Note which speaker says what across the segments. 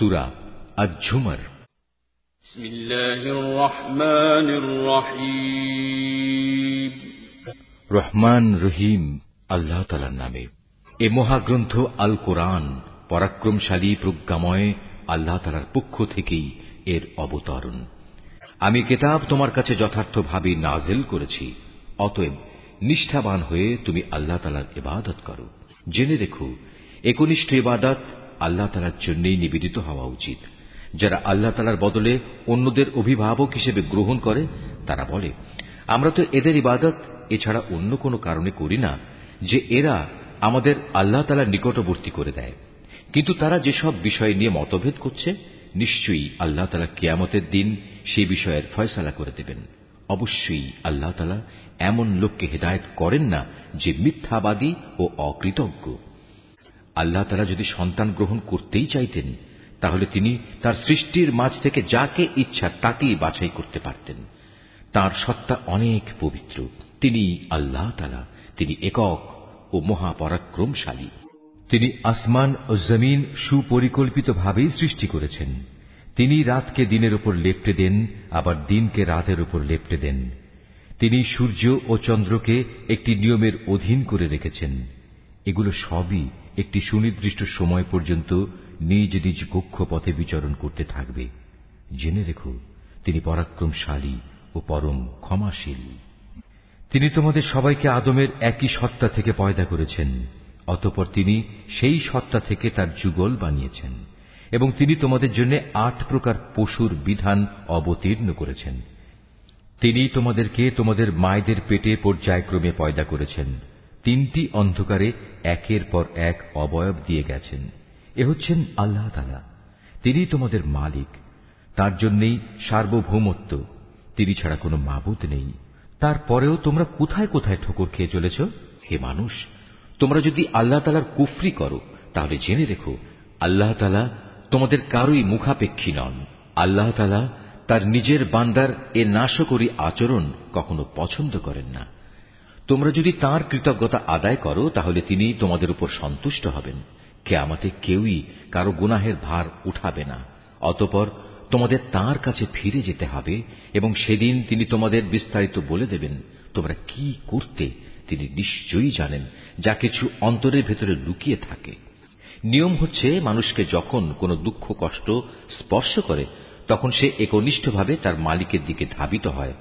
Speaker 1: সুরা আজ ঝুমর রহমান রহিম। আল্লাহ তালার নামে। এ মহাগ্রন্থ আল কোরআন পরাক্রমশালী প্রজ্ঞাময় আল্লাহ তালার পক্ষ থেকেই এর অবতরণ। আমি কেতাব তোমার কাছে যথার্থভাবে নাজেল করেছি অতএব নিষ্ঠাবান হয়ে তুমি আল্লাহ তালার ইবাদত করো। জেনে রেখো একনিষ্ঠ ইবাদত আল্লাহ তালার জন্যই নিবেদিত হওয়া উচিত। যারা আল্লাহ তালার বদলে অন্যদের অভিভাবক হিসেবে গ্রহণ করে, তারা বলে, আমরা তো এদের ইবাদত এছাড়া অন্য কোনো কারণে করি না, যে এরা আমাদের আল্লাহ তালার নিকটবর্তী করে দেয়। কিন্তু তারা যেসব বিষয় নিয়ে মতভেদ করছে, নিশ্চয়ই আল্লাহ তালা কিয়ামতের দিন সেই বিষয়ের ফয়সালা করে দেবেন। অবশ্যই আল্লাহ তালা এমন লোককে হেদায়ত করেন না যে মিথ্যাবাদী ও অকৃতজ্ঞ। আল্লাহ তালা যদি সন্তান গ্রহণ করতেই চাইতেন, তাহলে তিনি তার সৃষ্টির মাঝ থেকে যাকে ইচ্ছা তাকেই বাছাই করতে পারতেন। তার সত্তা অনেক পবিত্র। তিনি আল্লাহ তালা, তিনি একক ও মহাপরাক্রমশালী। তিনি আসমান ও জমিন সুপরিকল্পিতভাবেই সৃষ্টি করেছেন। তিনি রাতকে দিনের উপর লেপটে দেন, আবার দিনকে রাতের উপর লেপটে দেন। তিনি সূর্য ও চন্দ্রকে একটি নিয়মের অধীন করে রেখেছেন। এগুলো সবই একটি সুনির্দিষ্ট সময় পর্যন্ত নিজ নিজ কক্ষপথে বিচরণ করতে থাকবে। জেনে রেখো, তিনি পরাক্রমশালী ও পরম ক্ষমাশীল। তিনি তোমাদের সবাইকে আদমের একই সত্তা থেকে পয়দা করেছেন, অতপর তিনি সেই সত্তা থেকে তার যুগল বানিয়েছেন এবং তিনি তোমাদের জন্য আট প্রকার পশুর বিধান অবতীর্ণ করেছেন। তিনি তোমাদেরকে তোমাদের মায়েদের পেটে পর্যায়ক্রমে পয়দা করেছেন। তিনটি অন্ধকারে একের পর এক অবয়ব দিয়ে গেছেন। এ হচ্ছেন আল্লাহ তালা তিনি তোমাদের মালিক। তার জন্যই সার্বভৌমত্ব। তিনি ছাড়া কোনো মাবুদ নেই। তারপরেও তোমরা কোথায় কোথায় ঠোকর খেয়ে চলেছ? হে মানুষ, তোমরা যদি আল্লাহ তালার কুফরি করো, তাহলে জেনে রেখো, আল্লাহ তালা তোমাদের কারোই মুখাপেক্ষী নন। আল্লাহ তালা তার নিজের বান্দার এ নাশকরী আচরণ কখনো পছন্দ করেন না। তোমরা যদি তার কৃতজ্ঞতা আদায় করো, তাহলে তিনি তোমাদের উপর সন্তুষ্ট হবেন। কে আমাতে কেউই কারও গুনাহের ভার উঠাবে না। অতপর তোমাদের তার কাছে ফিরে যেতে হবে এবং সেদিন তিনি তোমাদের বিস্তারিত বলে দেবেন, তোমরা কি করতে তিনি নিশ্চয়ই জানেন, যা কিছু অন্তরের ভেতরে লুকিয়ে থাকে। নিয়ম হচ্ছে, মানুষকে যখন কোনো দুঃখ, কষ্ট স্পর্শ করে, তখন সে একনিষ্ঠভাবে তার মালিকের দিকে ধাবিত হয়।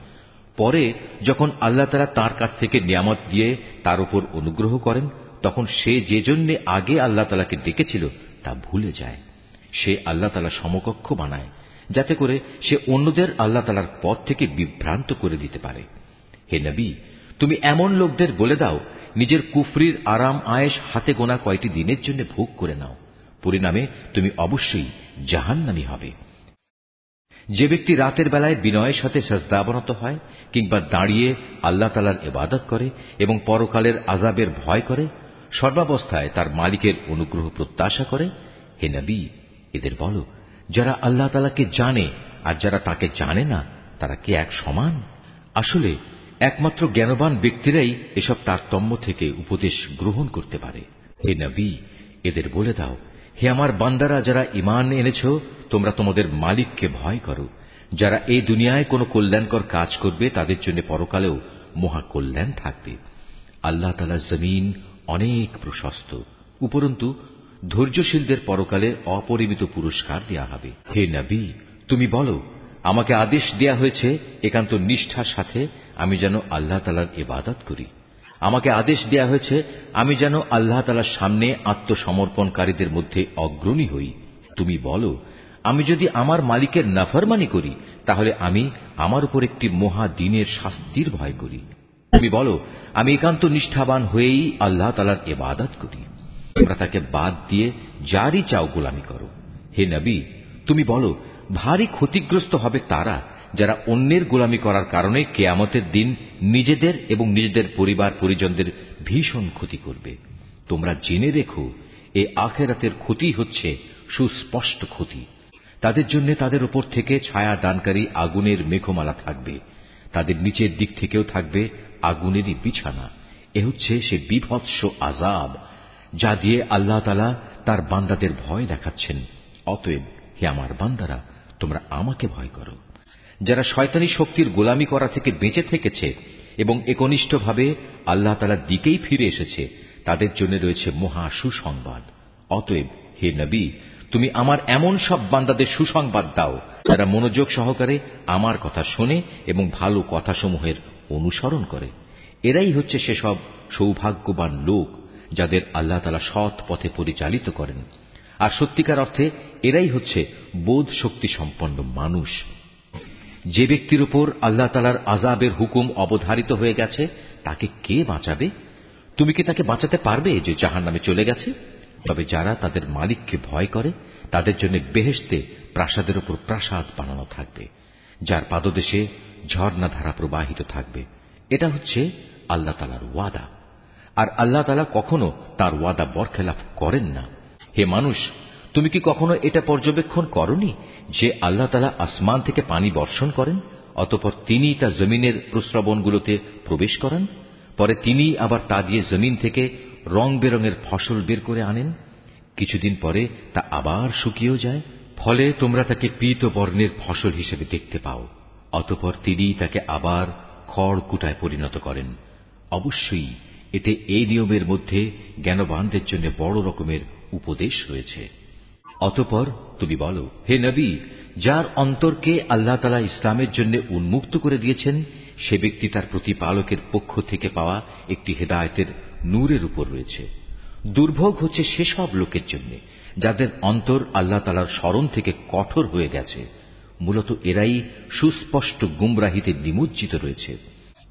Speaker 1: পরে যখন আল্লাহ তারা তার কাছ থেকে নিয়ামত দিয়ে তার উপর অনুগ্রহ করেন, তখন সে যে জন্যে আগে আল্লাহ তালাকে ডেকেছিল, তা ভুলে যায়। সে আল্লাহ তালা সমকক্ষ বানায়, যাতে করে সে অন্যদের আল্লাহ তালার পথ থেকে বিভ্রান্ত করে দিতে পারে। হে নবী, তুমি এমন লোকদের বলে দাও, নিজের কুফরির আরাম আয়েস হাতে গোনা কয়টি দিনের জন্য ভোগ করে নাও। পরিণামে তুমি অবশ্যই জাহান্নামি হবে। যে ব্যক্তি রাতের বেলায় বিনয়ের সাথে সাজদাবনত হয় কিংবা দাঁড়িয়ে আল্লাহ তালার এবাদত করে এবং পরকালের আজাবের ভয় করে, সর্বাবস্থায় তার মালিকের অনুগ্রহ প্রত্যাশা করে, হে নবী, এদের বলো, যারা আল্লাহ তালাকে জানে আর যারা তাকে জানে না, তারা কি এক সমান? আসলে, একমাত্র জ্ঞানবান ব্যক্তিরাই এসব তারতম্য থেকে উপদেশ গ্রহণ করতে পারে। হে নবী, এদের বলে দাও হে আমার বান্দারা, যারা ইমান এনেছ, তোমরা তোমাদের মালিককে ভয় করো। যারা এই দুনিয়ায় কোনো কল্যাণকর কাজ করবে, তাদের জন্য পরকালেও মহা কল্যাণ থাকবে। আল্লাহ তালা জমিন অনেক প্রশস্ত। উপরন্তু, ধৈর্যশীলদের পরকালে অপরিমিত পুরস্কার দেয়া হবে। হে নবী, তুমি বলো, আমাকে আদেশ দেয়া হয়েছে, একান্ত নিষ্ঠার সাথে আমি যেন আল্লাহ তালার ইবাদত করি। আমাকে আদেশ দেয়া হয়েছে, আমি যেন আল্লাহ তালার সামনে আত্মসমর্পণকারীদের মধ্যে অগ্রণী হই। তুমি বলো, আমি যদি আমার মালিকের নাফরমানি করি, তাহলে আমি আমার উপর একটি মহা দিনের শাস্তির ভয় করি। তুমি বলো, আমি একান্ত নিষ্ঠাবান হয়েই আল্লাহ তালার এবাদত করি। তোমরা তাকে বাদ দিয়ে যারই চাও গোলামি করো। হে নবী, তুমি বলো, ভারী ক্ষতিগ্রস্ত হবে তারা যারা অন্যের গোলামি করার কারণে কেয়ামতের দিন নিজেদের এবং নিজেদের পরিবার পরিজনদের ভীষণ ক্ষতি করবে। তোমরা জেনে রেখো, এ আখেরাতের ক্ষতি হচ্ছে সুস্পষ্ট ক্ষতি। তাদের জন্য তাদের উপর থেকে ছায়া দানকারী আগুনের মেঘমালা থাকবে। তাদের নিচের দিক থেকেও থাকবে আগুনেরই বিছানা। এ হচ্ছে সে বিভৎস আজাব যা দিয়ে আল্লাহ তালা তার বান্দাদের ভয় দেখাচ্ছেন। অতএব হে আমার বান্দারা, তোমরা আমাকে ভয় করো। যারা শয়তানি শক্তির গোলামি করা থেকে বেঁচে থেকেছে এবং একনিষ্ঠভাবে আল্লাহ তালার দিকেই ফিরে এসেছে, তাদের জন্য রয়েছে মহা সুসংবাদ। অতএব হে নবী, তুমি আমার এমন সব বান্দাদের সুসংবাদ দাও। যারা মনোযোগ সহকারে আমার কথা শোনে এবং ভালো কথাসমূহের অনুসরণ করে। এরাই হচ্ছে সেসব সৌভাগ্যবান লোক যাদের আল্লাহ তালা সৎ পথে পরিচালিত করেন। আর সত্যিকার অর্থে এরাই হচ্ছে বোধ শক্তি সম্পন্ন মানুষ। যে ব্যক্তির উপর আল্লাহ তালার আজাবের হুকুম অবধারিত হয়ে গেছে, তাকে কে বাঁচাবে? তুমি কি তাকে বাঁচাতে পারবে যে জাহান নামে চলে গেছে? তবে যারা তাদের মালিককে ভয় করে, তাদের জন্য বেহেস্তে প্রাসাদের উপর প্রাসাদ বানানো থাকবে, যার পাদদেশে ঝর্ণাধারা প্রবাহিত থাকবে। এটা হচ্ছে আল্লাহ তালার ওয়াদা। আর আল্লাহ তালা কখনো তার ওয়াদা বরখেলাফ করেন না। হে মানুষ, তুমি কি কখনো এটা পর্যবেক্ষণ করনি? যে আল্লাহ তালা আসমান থেকে পানি বর্ষণ করেন, অতপর তিনি তা জমিনের প্রস্রবণগুলোতে প্রবেশ করান, পরে তিনি আবার তা দিয়ে জমিন থেকে রং বেরঙের ফসল বের করে আনেন। কিছুদিন পরে তা আবার শুকিয়েও যায়, ফলে তোমরা তাকে পীত বর্ণের ফসল হিসেবে দেখতে পাও। অতপর তিনি তাকে আবার খড় কুটায় পরিণত করেন। অবশ্যই এতে এই নিয়মের মধ্যে জ্ঞানবানদের জন্য বড় রকমের উপদেশ রয়েছে। অতপর তুমি বলো, হে নবী, যার অন্তরকে আল্লাহ তালা ইসলামের জন্য উন্মুক্ত করে দিয়েছেন, সে ব্যক্তি তার প্রতিপালকের পক্ষ থেকে পাওয়া একটি হেদায়তের নূরের উপর রয়েছে। দুর্ভোগ হচ্ছে সেসব লোকের জন্য, যাদের অন্তর আল্লাহ তালার স্মরণ থেকে কঠোর হয়ে গেছে। মূলত এরাই সুস্পষ্ট গুমরাহিতে নিমজ্জিত রয়েছে।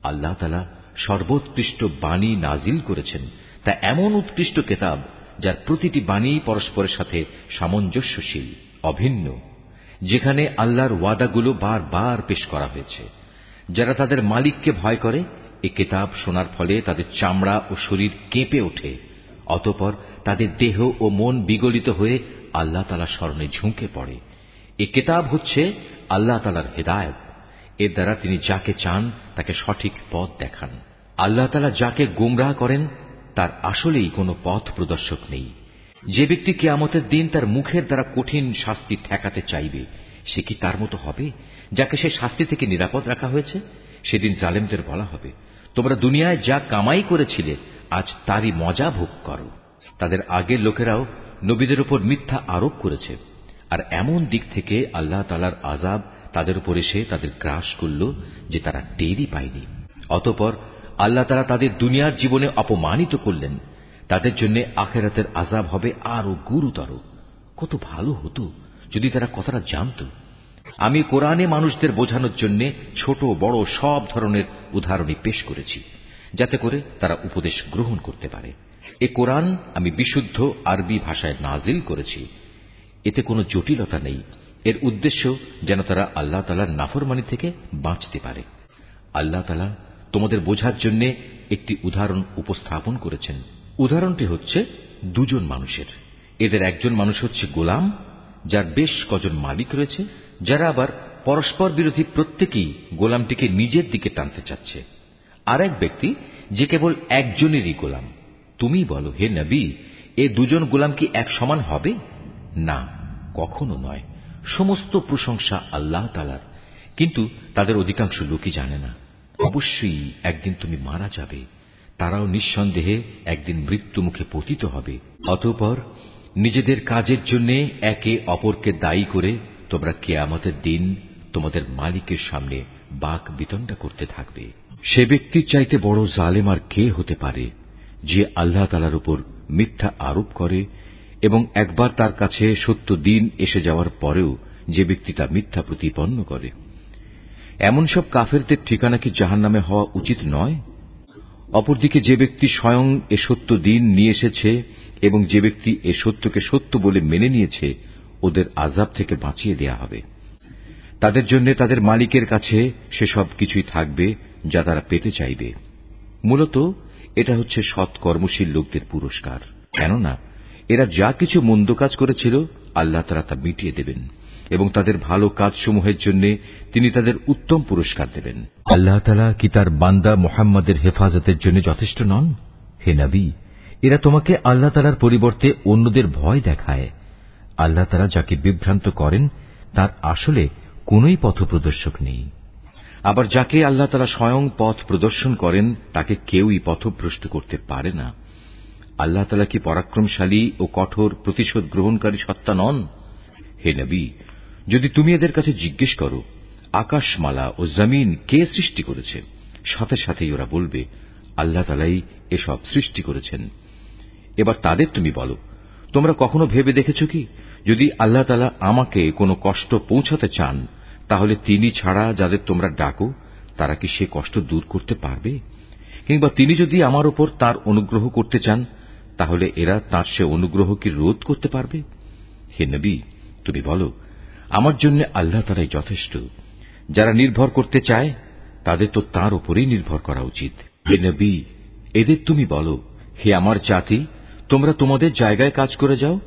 Speaker 1: আল্লাহ তালা সর্বোৎকৃষ্ট বাণী নাজিল করেছেন, তা এমন উৎকৃষ্ট কেতাব যার প্রতিটি বাণী পরস্পরের সাথে সামঞ্জস্যশীল, অভিন্ন, যেখানে আল্লাহর ওয়াদাগুলো বারবার পেশ করা হয়েছে। যারা তাদের মালিককে ভয় করে, এ কেতাব শোনার ফলে তাদের চামড়া ও শরীর কেঁপে ওঠে, অতপর তাদের দেহ ও মন বিগলিত হয়ে আল্লাহ তালা স্মরণে ঝুঁকে পড়ে। এ কেতাব হচ্ছে আল্লাহ তালার হেদায়ত। এর দ্বারা তিনি যাকে চান, তাকে সঠিক পথ দেখান। আল্লাহ তালা যাকে গুমরাহ করেন তার আসলেই কোনো পথ প্রদর্শক নেই। যে ব্যক্তি কেয়ামতের দিন তার মুখের দ্বারা কঠিন শাস্তি ঠেকাতে চাইবে, সে কি তার মতো হবে, যাকে সে শাস্তি থেকে নিরাপদ রাখা হয়েছে? সেদিন জালেমদের বলা হবে, তোমরা দুনিয়ায় যা কামাই করেছিলে, আজ তারই মজা ভোগ করো। তাদের আগের লোকেরাও নবীদের উপর মিথ্যা আরোপ করেছে। আর এমন দিক থেকে আল্লাহ তালার আজাব তাদের উপর এসে তাদের গ্রাস করল যে তারা টেরই পায়নি। অতপর আল্লাহ তারা তাদের দুনিয়ার জীবনে অপমানিত করলেন। তাদের জন্য আখেরাতের আজাব হবে আরও গুরুতর। কত ভালো হতো যদি তারা কথাটা জানত। আমি কোরআনে মানুষদের বোঝানোর জন্য ছোট, বড় সব ধরনের উদাহরণই পেশ করেছি, যাতে করে তারা উপদেশ গ্রহণ করতে পারে। এ কোরআন আমি বিশুদ্ধ আরবি ভাষায় নাজিল করেছি। এতে কোনো জটিলতা নেই। এর উদ্দেশ্য যেন তারা আল্লাহ তালার নাফরমানি থেকে বাঁচতে পারে। আল্লাহ তালা তোমাদের বোঝার জন্য একটি উদাহরণ উপস্থাপন করেছেন। উদাহরণটি হচ্ছে দুজন মানুষের। এদের একজন মানুষ হচ্ছে গোলাম, যার বেশ কজন মালিক রয়েছে, যারা আবার পরস্পর বিরোধী প্রত্যেকেই গোলামটিকে নিজের দিকে টানতে চাচ্ছে। আর এক ব্যক্তি যে কেবল একজনেরই গোলাম। তুমি বলো, হে নবী, এ দুজন গোলাম কি এক সমান হবে? না, কখনো নয়। সমস্ত প্রশংসা আল্লাহ তালার কিন্তু তাদের অধিকাংশ লোকই জানে না। অবশ্যই একদিন তুমি মারা যাবে। তারাও নিঃসন্দেহে একদিন মৃত্যু মুখে পতিত হবে। অতঃপর নিজেদের কাজের জন্য একে অপরকে দায়ী করে তোমরা কেয়ামতের দিন তোমাদের মালিকের সামনে বাক বিতণ্ডা করতে থাকবে। সে ব্যক্তির চাইতে বড় জালেম আর কে হতে পারে যে আল্লাহ তালার উপর মিথ্যা আরোপ করে এবং একবার তার কাছে সত্য দিন এসে যাওয়ার পরেও যে ব্যক্তি তা মিথ্যা প্রতিপন্ন করে? এমন সব কাফেরদের ঠিকানা কি জাহান নামে হওয়া উচিত নয়? অপরদিকে যে ব্যক্তি স্বয়ং এ সত্য দিন নিয়ে এসেছে এবং যে ব্যক্তি এ সত্যকে সত্য বলে মেনে নিয়েছে, ওদের আজাব থেকে বাঁচিয়ে দেয়া হবে। তাদের জন্য তাদের মালিকের কাছে সেসব কিছুই থাকবে যা তারা পেতে চাইবে। মূলত এটা হচ্ছে সৎ কর্মশীল লোকদের পুরস্কার। কেননা, এরা যা কিছু মন্দ কাজ করেছিল, আল্লাহ তারা তা মিটিয়ে দেবেন। এবং তাদের ভালো কাজসমূহের জন্য তিনি তাদের উত্তম পুরস্কার দেবেন। আল্লাহ তালা কি তার বান্দা মোহাম্মদের হেফাজতের জন্য যথেষ্ট নন? হে নবী এরা তোমাকে আল্লাহ তালার পরিবর্তে অন্যদের ভয় দেখায়। আল্লাহ তারা যাকে বিভ্রান্ত করেন তার আসলে কোনই পথপ্রদর্শক নেই। আবার যাকে আল্লাহ তারা স্বয়ং পথ প্রদর্শন করেন তাকে কেউই পথভ্রষ্ট করতে পারে না। আল্লাহ তালা কি পরাক্রমশালী ও কঠোর প্রতিশোধ গ্রহণকারী সত্তা নন? হে নবী যদি তুমি এদের কাছে জিজ্ঞেস করো, আকাশমালা ও জমিন কে সৃষ্টি করেছে? সাথে সাথেই ওরা বলবে, আল্লাহ তালাই এসব সৃষ্টি করেছেন। এবার তাদের তুমি বলো, তোমরা কখনো ভেবে দেখেছ কি? যদি আল্লাহ তালা আমাকে কোনো কষ্ট পৌঁছাতে চান, তাহলে তিনি ছাড়া যাদের তোমরা ডাকো, তারা কি সে কষ্ট দূর করতে পারবে? কিংবা তিনি যদি আমার ওপর তার অনুগ্রহ করতে চান, তাহলে এরা তার সে অনুগ্রহ কি রোধ করতে পারবে? হে নবী, তুমি বলো আমার জন্য আল্লাহ তারাই যথেষ্ট। যারা নির্ভর করতে চায়, তাদের তো তার উপরেই নির্ভর করা উচিত। হে নবী, এদের তুমি বলো, হে আমার জাতি, তোমরা তোমাদের জায়গায় কাজ করে যাও,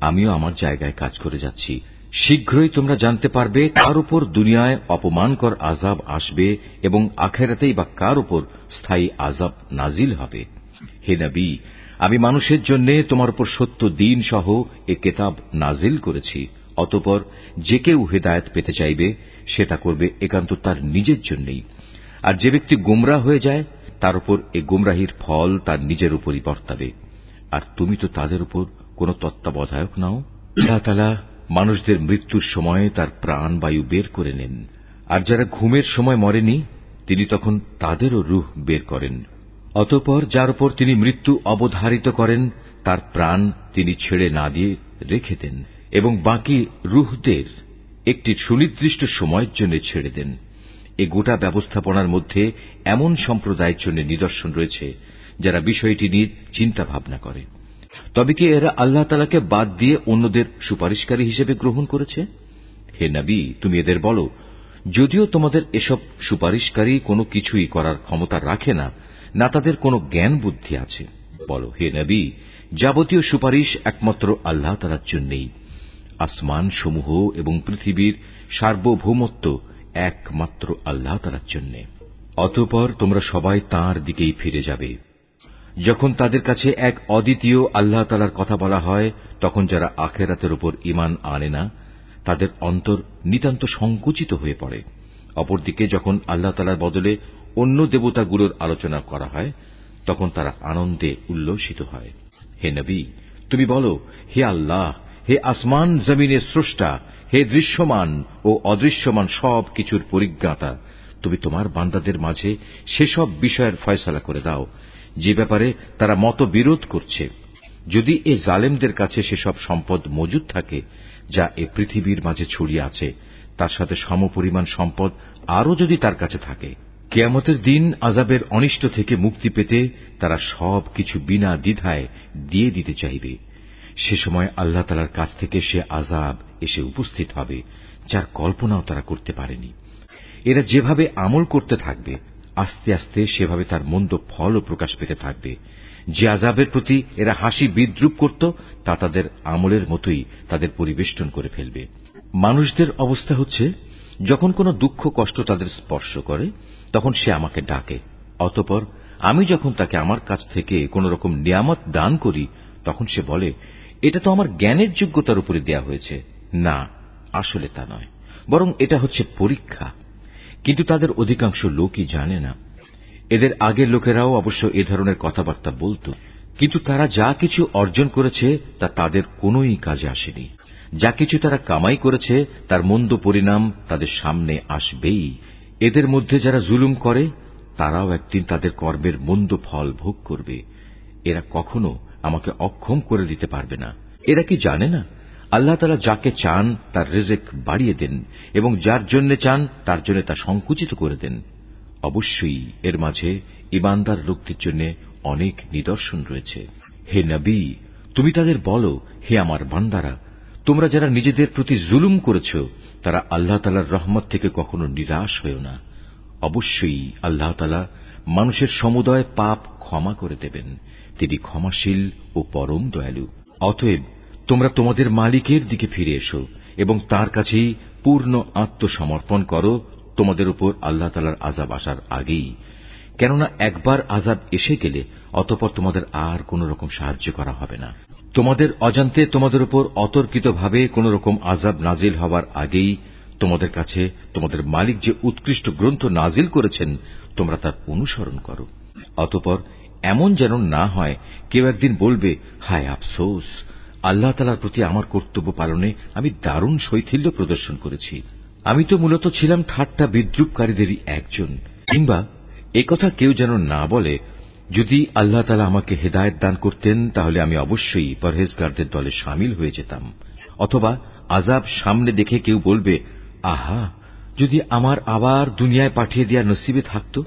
Speaker 1: আমিও আমার জায়গায় কাজ করে যাচ্ছি। শীঘ্রই তোমরা জানতে পারবে কার উপর দুনিয়ায় অপমানকর আজাব আসবে এবং আখেরাতেই বা কার উপর স্থায়ী আজাব নাজিল হবে। হে নবী, আমি মানুষের জন্য তোমার উপর সত্য দিন সহ এ কেতাব নাজিল করেছি। অতপর যে কেউ হেদায়ত পেতে চাইবে সেটা করবে একান্ত তার নিজের জন্যই। আর যে ব্যক্তি গুমরা হয়ে যায়, তার উপর এ গুমরাহির ফল তার নিজের উপরই বর্তাবে। আর তুমি তো তাদের উপর কোন তত্ত্বাবধায়ক নাও। আল্লাহ মানুষদের মৃত্যুর সময় তার প্রাণ বায়ু বের করে নেন। আর যারা ঘুমের সময় মরেনি, তিনি তখন তাদেরও রুহ বের করেন। অতঃপর যার উপর তিনি মৃত্যু অবধারিত করেন, তার প্রাণ তিনি ছেড়ে না দিয়ে রেখে দেন। এবং বাকি রুহদের একটি সুনির্দিষ্ট সময়ের জন্য ছেড়ে দেন। এ গোটা ব্যবস্থাপনার মধ্যে এমন সম্প্রদায়ের জন্য নিদর্শন রয়েছে, যারা বিষয়টি নিয়ে চিন্তা ভাবনা করে। তবে কি এরা আল্লাহ তালাকে বাদ দিয়ে অন্যদের সুপারিশকারী হিসেবে গ্রহণ করেছে? হে নবী, তুমি এদের বলো, যদিও তোমাদের এসব সুপারিশকারী কোনো কিছুই করার ক্ষমতা রাখে না না তাদের কোনো জ্ঞান বুদ্ধি আছে। বলো, হে নবী, যাবতীয় সুপারিশ একমাত্র আল্লাহ তালার জন্যেই। আসমান সমূহ এবং পৃথিবীর সার্বভৌমত্ব একমাত্র আল্লাহ তালার জন্য। অতপর তোমরা সবাই তার দিকেই ফিরে যাবে। যখন তাদের কাছে এক অদ্বিতীয় আল্লাহ তালার কথা বলা হয়, তখন যারা আখেরাতের উপর ইমান আনে না, তাদের অন্তর নিতান্ত সংকুচিত হয়ে পড়ে। অপরদিকে যখন আল্লাহ তালার বদলে অন্য দেবতাগুলোর আলোচনা করা হয়, তখন তারা আনন্দে উল্লসিত হয়। হে নবী, তুমি বলো, হে আল্লাহ হে আসমান জমিনের স্রষ্টা, হে দৃশ্যমান ও অদৃশ্যমান সব কিছুর পরিজ্ঞাতা, তুমি তোমার বান্দাদের মাঝে সেসব বিষয়ের ফয়সলা করে দাও। যে ব্যাপারে তারা মতবিরোধ করছে, যদি এ জালেমদের কাছে সেসব সম্পদ মজুদ থাকে, যা এ পৃথিবীর মাঝে ছড়িয়ে আছে, তার সাথে সমপরিমাণ সম্পদ আরও যদি তার কাছে থাকে। কেয়ামতের দিন আজাবের অনিষ্ট থেকে মুক্তি পেতে তারা সব কিছু বিনা দ্বিধায় দিয়ে দিতে চাইবে। সে সময় আল্লাহ তালার কাছ থেকে সে আজাব এসে উপস্থিত হবে, যার কল্পনাও তারা করতে পারেনি। এরা যেভাবে আমল করতে থাকবে, আস্তে আস্তে সেভাবে তার মন্দ ফলও প্রকাশ পেতে থাকবে। যে আজাবের প্রতি এরা হাসি বিদ্রুপ করত, তা তাদের আমলের মতোই তাদের পরিবেষ্টন করে ফেলবে। মানুষদের অবস্থা হচ্ছে, যখন কোনো দুঃখ কষ্ট তাদের স্পর্শ করে, তখন সে আমাকে ডাকে। অতপর আমি যখন তাকে আমার কাছ থেকে কোন রকম নিয়ামত দান করি, তখন সে বলে এটা তো আমার জ্ঞানের যোগ্যতার উপরে দেয়া হয়েছে। না, আসলে তা নয়। বরং এটা হচ্ছে পরীক্ষা। কিন্তু তাদের অধিকাংশ লোকই জানে না। এদের আগের লোকেরাও অবশ্য এ ধরনের কথাবার্তা বলত। কিন্তু তারা যা কিছু অর্জন করেছে, তা তাদের কোনই কাজে আসেনি। যা কিছু তারা কামাই করেছে, তার মন্দ পরিণাম তাদের সামনে আসবেই। এদের মধ্যে যারা জুলুম করে, তারাও একদিন তাদের কর্মের মন্দ ফল ভোগ করবে। এরা কখনো আমাকে অক্ষম করে দিতে পারবে না। এরা কি জানে না? আল্লাহ তালা যাকে চান, তার রেজেক বাড়িয়ে দেন এবং যার জন্য চান, তার জন্য তা সংকুচিত করে দেন। অবশ্যই এর মাঝে ইমানদার লোকদের জন্য অনেক নিদর্শন রয়েছে। হে নবী, তুমি তাদের বলো, হে আমার বান্দারা, তোমরা যারা নিজেদের প্রতি জুলুম করেছ, তারা আল্লাহ তালার রহমত থেকে কখনো নিরাশ হয়েও না। অবশ্যই আল্লাহ তালা মানুষের সমুদয় পাপ ক্ষমা করে দেবেন। তিনি ক্ষমাশীল ও পরম দয়ালু। অতএব তোমরা তোমাদের মালিকের দিকে ফিরে এসো এবং তার কাছেই পূর্ণ আত্মসমর্পণ করো তোমাদের উপর আল্লাহ তালার আজাব আসার আগেই। কেননা একবার আজাব এসে গেলে অতপর তোমাদের আর কোন রকম সাহায্য করা হবে না। তোমাদের অজান্তে তোমাদের উপর অতর্কিতভাবে কোন রকম আজাব নাজিল হবার আগেই তোমাদের কাছে তোমাদের মালিক যে উৎকৃষ্ট গ্রন্থ নাজিল করেছেন, তোমরা তার অনুসরণ করো। অতপর এমন যেন না হয়, কেউ একদিন বলবে, হায় আফসোস, আল্লাহ তালার প্রতি আমার কর্তব্য পালনে আমি দারুণ শৈথিল্য প্রদর্শন করেছি। আমি তো মূলত ছিলাম ঠাট্টা বিদ্রুপকারীদেরই একজন। কিংবা একথা কেউ যেন না বলে, যদি আল্লাহ তালা আমাকে হেদায়ত দান করতেন, তাহলে আমি অবশ্যই পরহেজগারদের দলে সামিল হয়ে যেতাম। অথবা আজাব সামনে দেখে কেউ বলবে, আহা, যদি আমার আবার দুনিয়ায় পাঠিয়ে দেওয়া নসিবে থাকত?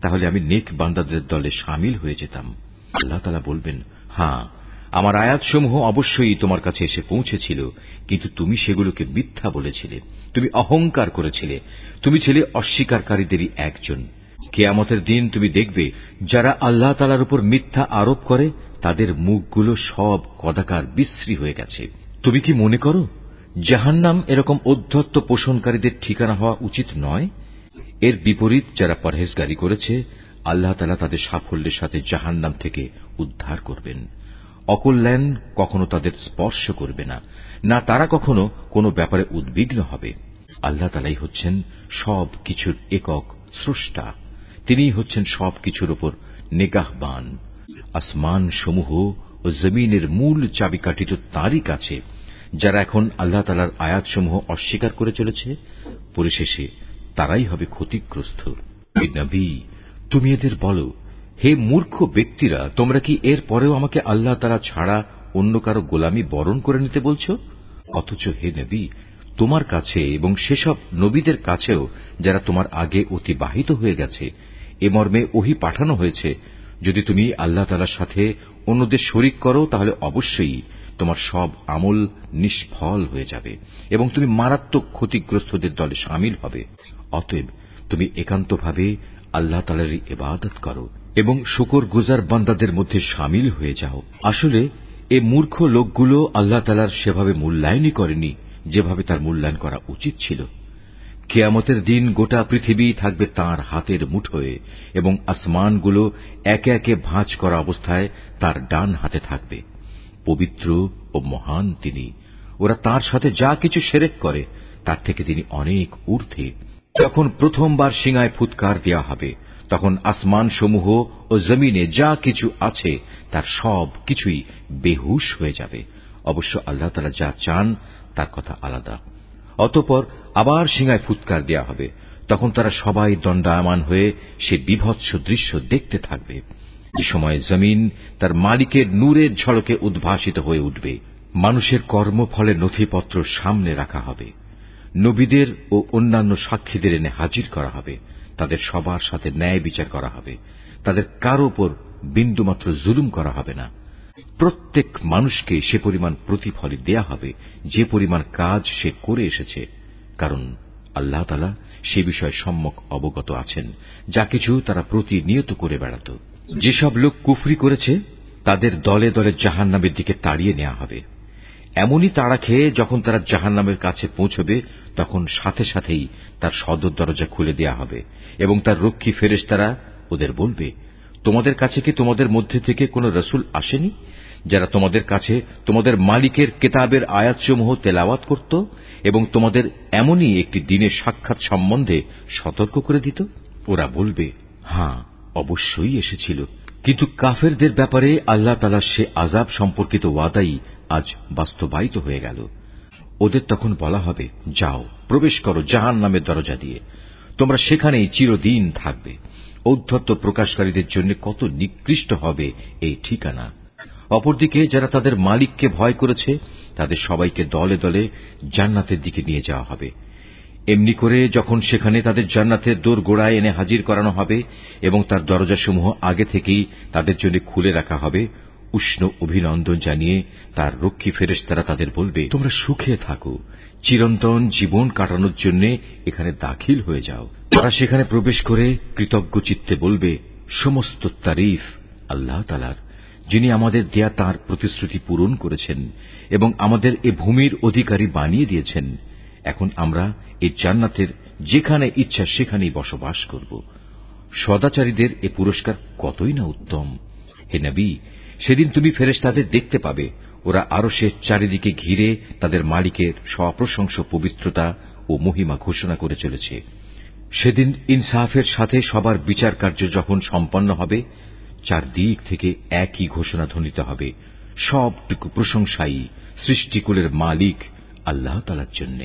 Speaker 1: তাহলে আমি নেক বান্দাদের দলে সামিল হয়ে যেতাম। আল্লাহ তালা বলবেন হ্যাঁ আমার আয়াতসমূহ অবশ্যই তোমার কাছে এসে পৌঁছেছিল, কিন্তু তুমি সেগুলোকে মিথ্যা বলেছিলে। তুমি অহংকার করেছিলে। তুমি ছিলে অস্বীকারীদেরই একজন। কেয়ামতের দিন তুমি দেখবে, যারা আল্লাহ তালার উপর মিথ্যা আরোপ করে, তাদের মুখগুলো সব কদাকার বিশ্রী হয়ে গেছে। তুমি কি মনে করো, জাহান্নাম এরকম অধ্যত্ত পোষণকারীদের ঠিকানা হওয়া উচিত নয়? এর বিপরীত যারা পরহেজগারি করেছে, আল্লাহ তালা তাদের সাফল্যের সাথে জাহান্নাম থেকে উদ্ধার করবেন। অকল্যাণ কখনো তাদের স্পর্শ করবে না। না, তারা কখনো কোনো ব্যাপারে উদ্বিগ্ন হবে। আল্লাহ তালাই হচ্ছেন সব কিছুর একক স্রষ্টা। তিনিই হচ্ছেন সব কিছুর ওপর নিগাহবান। আসমান সমূহ ও জমিনের মূল চাবিকাঠি তো তাঁরই কাছে, যারা এখন আল্লাহ তালার আয়াতসমূহ অস্বীকার করে চলেছে, পরিশেষে তারাই হবে ক্ষতিগ্রস্ত। তুমি এদের বলো, হে মূর্খ ব্যক্তিরা, তোমরা কি এর পরেও আমাকে আল্লাহ তালা ছাড়া অন্য কারও গোলামি বরণ করে নিতে বলছ? অথচ হে নবী, তোমার কাছে এবং সেসব নবীদের কাছেও যারা তোমার আগে অতিবাহিত হয়ে গেছে, এ মর্মে ওহি পাঠানো হয়েছে, যদি তুমি আল্লাহ তালার সাথে অন্যদের শরিক করো, তাহলে অবশ্যই তোমার সব আমল নিষ্ফল হয়ে যাবে এবং তুমি মারাত্মক ক্ষতিগ্রস্তদের দলে সামিল হবে। অতএব তুমি একান্তভাবে আল্লাহ তালারই এবাদত করো এবং শুকর গুজার বান্দাদের মধ্যে সামিল হয়ে যাও। আসলে এ মূর্খ লোকগুলো আল্লাহ তালার সেভাবে মূল্যায়নই করেনি, যেভাবে তার মূল্যায়ন করা উচিত ছিল। কেয়ামতের দিন গোটা পৃথিবী থাকবে তার হাতের মুঠোয় এবং আসমানগুলো একে একে ভাঁজ করা অবস্থায় তার ডান হাতে থাকবে। পবিত্র ও মহান তিনি। ওরা তার সাথে যা কিছু সেরেক করে, তার থেকে তিনি অনেক ঊর্ধ্বে। যখন প্রথমবার সিঙায় ফুৎকার দেওয়া হবে, তখন আসমান সমূহ ও জমিনে যা কিছু আছে, তার সব কিছুই বেহুশ হয়ে যাবে। অবশ্য আল্লাহ তালা যা চান, তার কথা আলাদা। অতপর আবার সিঙায় ফুৎকার দেওয়া হবে। তখন তারা সবাই দণ্ডায়মান হয়ে সে বিভৎস দৃশ্য দেখতে থাকবে। এ সময় জমিন তার মালিকের নূরের ঝলকে উদ্ভাসিত হয়ে উঠবে। মানুষের কর্মফলের নথিপত্র সামনে রাখা হবে। নবীদের ও অন্যান্য সাক্ষীদের এনে হাজির করা হবে। তাদের সবার সাথে ন্যায় বিচার করা হবে। তাদের কারও ওপর বিন্দুমাত্র জুলুম করা হবে না। প্রত্যেক মানুষকে সে পরিমাণ প্রতিফলই দেয়া হবে, যে পরিমাণ কাজ সে করে এসেছে। কারণ আল্লাহ তালা সে বিষয়ে সম্যক অবগত আছেন। যা কিছু তারা প্রতিনিয়ত করে বেড়াত। যেসব লোক কুফরি করেছে, তাদের দলে দলে জাহান্নামের দিকে তাড়িয়ে নেওয়া হবে। এমনই তাড়া খেয়ে যখন তারা জাহান নামের কাছে পৌঁছবে, তখন সাথে সাথেই তার সদর দরজা খুলে দেয়া হবে এবং তার রক্ষী ফেরেস তারা ওদের বলবে, তোমাদের কাছে কি তোমাদের মধ্যে থেকে কোন রসুল আসেনি, যারা তোমাদের কাছে তোমাদের মালিকের কেতাবের আয়াতসমূহ তেলাওয়াত করত এবং তোমাদের এমনই একটি দিনের সাক্ষাৎ সম্বন্ধে সতর্ক করে দিত? ওরা বলবে হ্যাঁ অবশ্যই এসেছিল। কিন্তু কাফেরদের ব্যাপারে আল্লাহ তালা সে আজাব সম্পর্কিত ওয়াদাই আজ বাস্তবায়িত হয়ে গেল। ওদের তখন বলা হবে, যাও, প্রবেশ করো জাহান নামের দরজা দিয়ে। তোমরা সেখানেই চিরদিন থাকবে। ঔদ্ধত্য প্রকাশকারীদের জন্য কত নিকৃষ্ট হবে এই ঠিকানা। অপরদিকে যারা তাদের মালিককে ভয় করেছে, তাদের সবাইকে দলে দলে জান্নাতের দিকে নিয়ে যাওয়া হবে। এমনি করে যখন সেখানে তাদের জান্নাতের দোর গোড়ায় এনে হাজির করানো হবে এবং তার দরজাসমূহ আগে থেকেই তাদের জন্য খুলে রাখা হবে উষ্ণ অভিনন্দন জানিয়ে তার রক্ষী ফেরেশতারা তাদের বলবে, তোমরা সুখে থাকো। চিরন্তন জীবন কাটানোর জন্য এখানে দাখিল হয়ে যাও। তারা সেখানে প্রবেশ করে কৃতজ্ঞ চিত্তে বলবে, সমস্ত তারিফ আল্লাহ তালার যিনি আমাদের দেয়া তার প্রতিশ্রুতি পূরণ করেছেন এবং আমাদের এ ভূমির অধিকারী বানিয়ে দিয়েছেন। এখন আমরা এই জান্নাতের যেখানে ইচ্ছা সেখানেই বসবাস করব। সদাচারীদের এ পুরস্কার কতই না উত্তম। হে নবী সেদিন তুমি ফেরেশতাদের দেখতে পাবে। ওরা আরও সে চারিদিকে ঘিরে তাদের মালিকের সপ্রশংস, পবিত্রতা ও মহিমা ঘোষণা করে চলেছে। সেদিন ইনসাফের সাথে সবার বিচার কার্য যখন সম্পন্ন হবে, চারদিক থেকে একই ঘোষণা ধ্বনিত হবে। সবটুকু প্রশংসাই সৃষ্টিকুলের মালিক আল্লাহ তালার জন্যে।